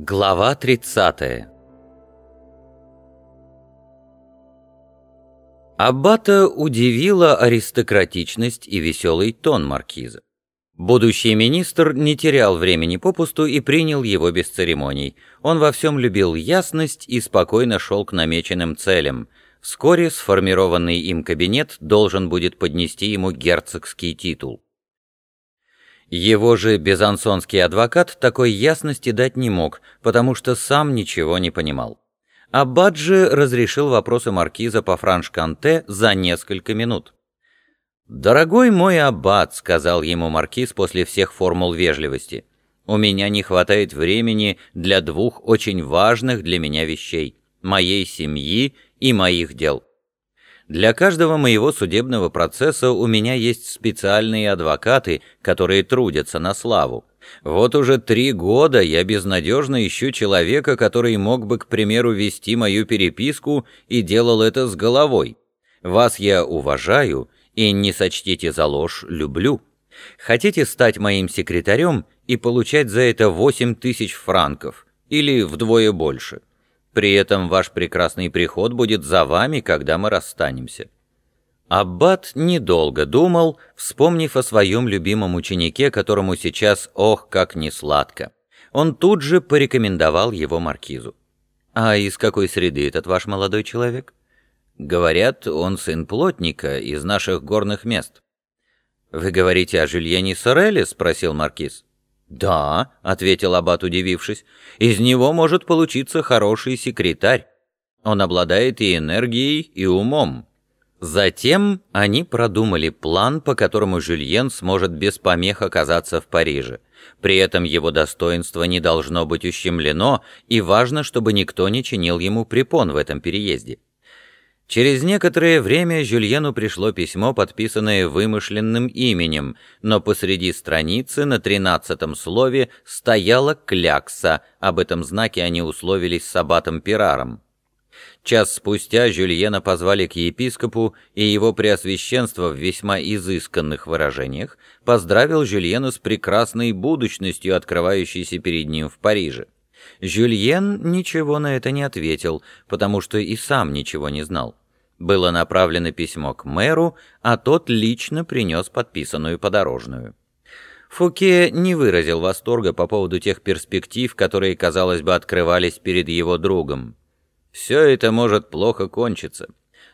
Глава 30 Аббата удивила аристократичность и веселый тон маркиза. Будущий министр не терял времени попусту и принял его без церемоний. Он во всем любил ясность и спокойно шел к намеченным целям. Вскоре сформированный им кабинет должен будет поднести ему герцогский титул. Его же безансонский адвокат такой ясности дать не мог, потому что сам ничего не понимал. Аббат же разрешил вопросы маркиза по франш-канте за несколько минут. «Дорогой мой аббат», — сказал ему маркиз после всех формул вежливости, — «у меня не хватает времени для двух очень важных для меня вещей — моей семьи и моих дел. Для каждого моего судебного процесса у меня есть специальные адвокаты, которые трудятся на славу. Вот уже три года я безнадежно ищу человека, который мог бы, к примеру, вести мою переписку и делал это с головой. Вас я уважаю и, не сочтите за ложь, люблю. Хотите стать моим секретарем и получать за это восемь тысяч франков или вдвое больше? При этом ваш прекрасный приход будет за вами, когда мы расстанемся». Аббат недолго думал, вспомнив о своем любимом ученике, которому сейчас ох, как не сладко. Он тут же порекомендовал его маркизу. «А из какой среды этот ваш молодой человек?» «Говорят, он сын плотника из наших горных мест». «Вы говорите о Жильене Сореле?» — спросил маркиз. «Да», — ответил Аббат, удивившись, — «из него может получиться хороший секретарь. Он обладает и энергией, и умом». Затем они продумали план, по которому Жюльен сможет без помех оказаться в Париже. При этом его достоинство не должно быть ущемлено, и важно, чтобы никто не чинил ему препон в этом переезде. Через некоторое время Жюльену пришло письмо, подписанное вымышленным именем, но посреди страницы на тринадцатом слове стояла клякса, об этом знаке они условились с аббатом Пираром. Час спустя Жюльена позвали к епископу, и его преосвященство в весьма изысканных выражениях поздравил Жюльена с прекрасной будущностью, открывающейся перед ним в Париже. Жюльен ничего на это не ответил, потому что и сам ничего не знал. Было направлено письмо к мэру, а тот лично принес подписанную подорожную. Фуке не выразил восторга по поводу тех перспектив, которые, казалось бы, открывались перед его другом. «Все это может плохо кончиться.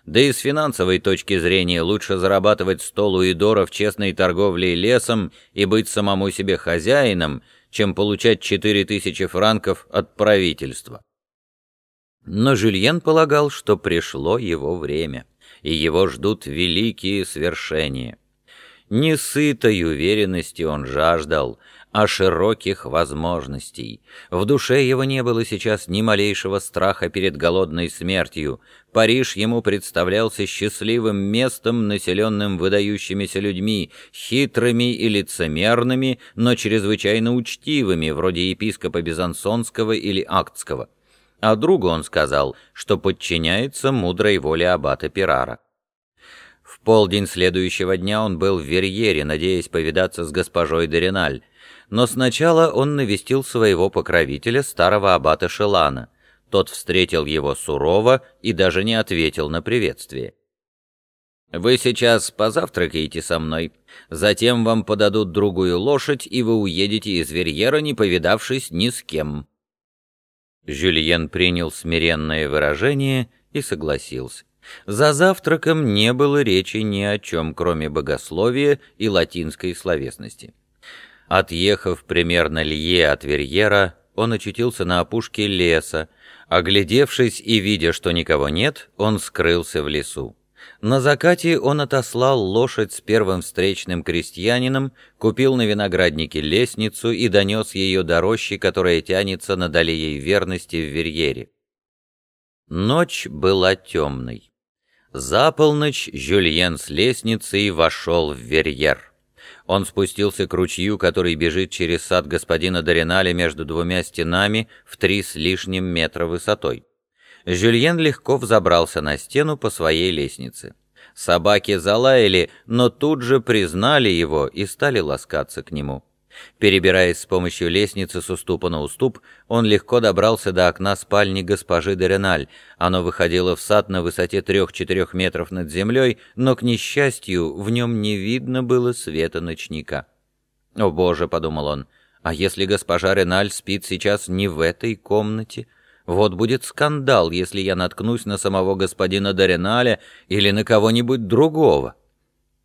Да и с финансовой точки зрения лучше зарабатывать сто луидоров честной торговлей лесом и быть самому себе хозяином, чем получать четыре тысячи франков от правительства. Но Жюльен полагал, что пришло его время, и его ждут великие свершения. Не сытой уверенности он жаждал, а широких возможностей. В душе его не было сейчас ни малейшего страха перед голодной смертью. Париж ему представлялся счастливым местом, населенным выдающимися людьми, хитрыми и лицемерными, но чрезвычайно учтивыми, вроде епископа Безансонского или Актского. А другу он сказал, что подчиняется мудрой воле аббата Пирара. В полдень следующего дня он был в Верьере, надеясь повидаться с госпожой Дориналь, но сначала он навестил своего покровителя, старого аббата Шелана. Тот встретил его сурово и даже не ответил на приветствие. «Вы сейчас позавтракаете со мной, затем вам подадут другую лошадь, и вы уедете из Верьера, не повидавшись ни с кем». Жюльен принял смиренное выражение и согласился. За завтраком не было речи ни о чем, кроме богословия и латинской словесности. Отъехав примерно лье от Верьера, он очутился на опушке леса. Оглядевшись и видя, что никого нет, он скрылся в лесу. На закате он отослал лошадь с первым встречным крестьянином, купил на винограднике лестницу и донес ее до рощи, которая тянется над аллеей верности в Верьере. Ночь была темной. За полночь Жюльен с лестницей вошел в Верьер. Он спустился к ручью, который бежит через сад господина Дориналя между двумя стенами в три с лишним метра высотой. Жюльен легко взобрался на стену по своей лестнице. Собаки залаяли, но тут же признали его и стали ласкаться к нему. Перебираясь с помощью лестницы с уступа на уступ, он легко добрался до окна спальни госпожи де Реналь. Оно выходило в сад на высоте трех-четырех метров над землей, но, к несчастью, в нем не видно было света ночника. «О боже», — подумал он, — «а если госпожа Реналь спит сейчас не в этой комнате?» Вот будет скандал, если я наткнусь на самого господина Дореналя или на кого-нибудь другого.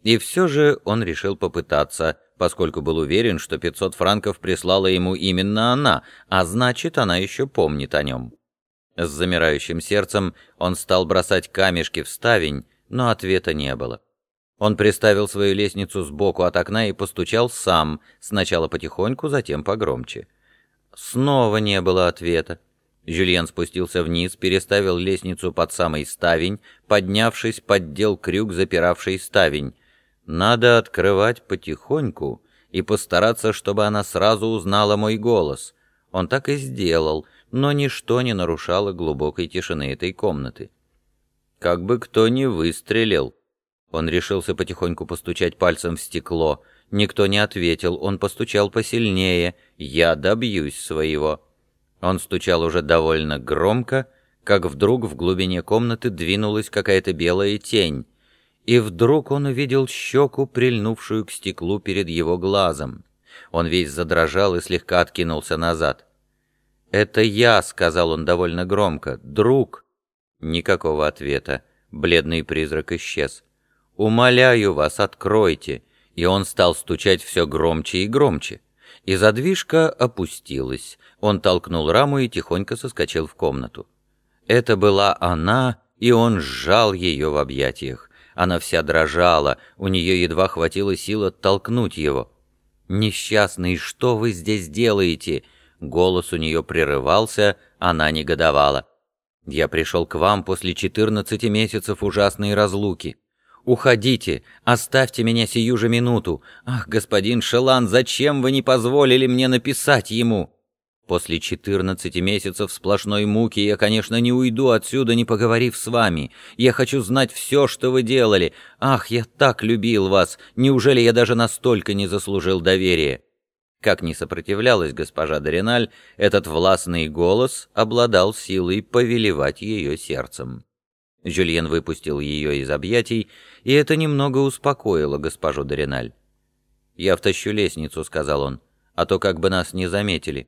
И все же он решил попытаться, поскольку был уверен, что 500 франков прислала ему именно она, а значит, она еще помнит о нем. С замирающим сердцем он стал бросать камешки в ставень, но ответа не было. Он приставил свою лестницу сбоку от окна и постучал сам, сначала потихоньку, затем погромче. Снова не было ответа. Жюльен спустился вниз, переставил лестницу под самый ставень, поднявшись, поддел крюк, запиравший ставень. Надо открывать потихоньку и постараться, чтобы она сразу узнала мой голос. Он так и сделал, но ничто не нарушало глубокой тишины этой комнаты. Как бы кто ни выстрелил. Он решился потихоньку постучать пальцем в стекло. Никто не ответил, он постучал посильнее. «Я добьюсь своего». Он стучал уже довольно громко, как вдруг в глубине комнаты двинулась какая-то белая тень, и вдруг он увидел щеку, прильнувшую к стеклу перед его глазом. Он весь задрожал и слегка откинулся назад. «Это я», — сказал он довольно громко, — «друг». Никакого ответа. Бледный призрак исчез. «Умоляю вас, откройте!» И он стал стучать все громче и громче и задвижка опустилась. Он толкнул раму и тихонько соскочил в комнату. Это была она, и он сжал ее в объятиях. Она вся дрожала, у нее едва хватило сил оттолкнуть его. «Несчастный, что вы здесь делаете?» Голос у нее прерывался, она негодовала. «Я пришел к вам после четырнадцати месяцев ужасной разлуки. «Уходите! Оставьте меня сию же минуту! Ах, господин Шелан, зачем вы не позволили мне написать ему?» После четырнадцати месяцев сплошной муки я, конечно, не уйду отсюда, не поговорив с вами. Я хочу знать все, что вы делали. Ах, я так любил вас! Неужели я даже настолько не заслужил доверия?» Как ни сопротивлялась госпожа Дориналь, этот властный голос обладал силой повелевать ее сердцем. Жюльен выпустил ее из объятий, и это немного успокоило госпожу Дориналь. «Я втащу лестницу», — сказал он, — «а то как бы нас не заметили».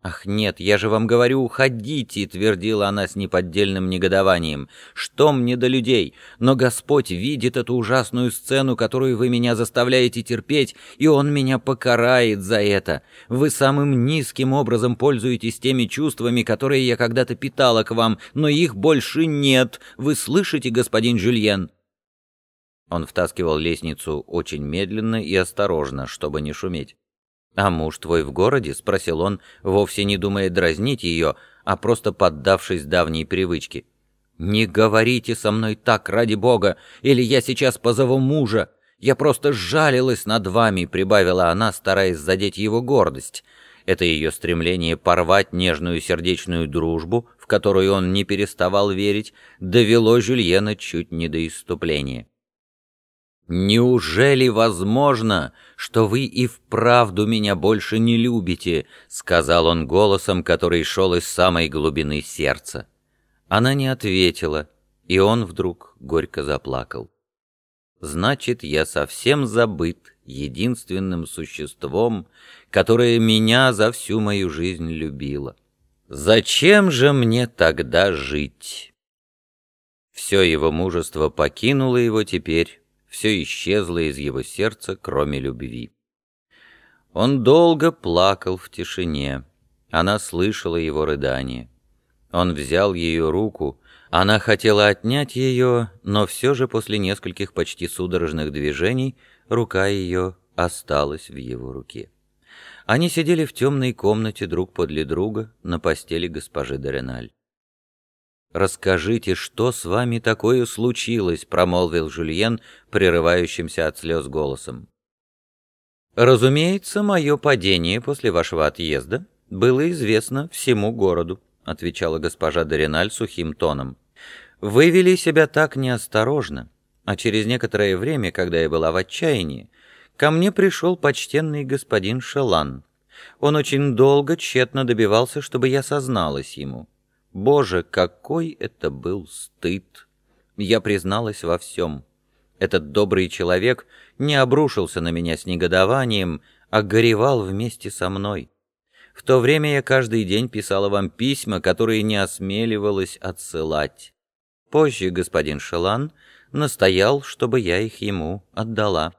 «Ах, нет, я же вам говорю, уходите!» — твердила она с неподдельным негодованием. «Что мне до людей? Но Господь видит эту ужасную сцену, которую вы меня заставляете терпеть, и Он меня покарает за это. Вы самым низким образом пользуетесь теми чувствами, которые я когда-то питала к вам, но их больше нет. Вы слышите, господин Жюльен?» Он втаскивал лестницу очень медленно и осторожно, чтобы не шуметь. «А муж твой в городе?» — спросил он, вовсе не думая дразнить ее, а просто поддавшись давней привычке. «Не говорите со мной так, ради бога, или я сейчас позову мужа. Я просто сжалилась над вами», — прибавила она, стараясь задеть его гордость. Это ее стремление порвать нежную сердечную дружбу, в которую он не переставал верить, довело Жюльена чуть не до иступления. «Неужели возможно, что вы и вправду меня больше не любите?» — сказал он голосом, который шел из самой глубины сердца. Она не ответила, и он вдруг горько заплакал. «Значит, я совсем забыт единственным существом, которое меня за всю мою жизнь любило. Зачем же мне тогда жить?» Все его мужество покинуло его теперь, все исчезло из его сердца, кроме любви. Он долго плакал в тишине. Она слышала его рыдание. Он взял ее руку, она хотела отнять ее, но все же после нескольких почти судорожных движений рука ее осталась в его руке. Они сидели в темной комнате друг подле друга на постели госпожи Дореналь. «Расскажите, что с вами такое случилось?» — промолвил Жюльен, прерывающимся от слез голосом. «Разумеется, мое падение после вашего отъезда было известно всему городу», — отвечала госпожа Дориналь сухим тоном. «Вы вели себя так неосторожно, а через некоторое время, когда я была в отчаянии, Ко мне пришел почтенный господин Шелан. Он очень долго тщетно добивался, чтобы я созналась ему. Боже, какой это был стыд! Я призналась во всем. Этот добрый человек не обрушился на меня с негодованием, а горевал вместе со мной. В то время я каждый день писала вам письма, которые не осмеливалась отсылать. Позже господин Шелан настоял, чтобы я их ему отдала.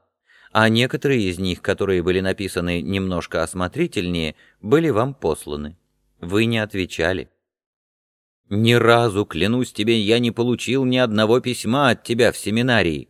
А некоторые из них, которые были написаны немножко осмотрительнее, были вам посланы. Вы не отвечали. Ни разу, клянусь тебе, я не получил ни одного письма от тебя в семинарии.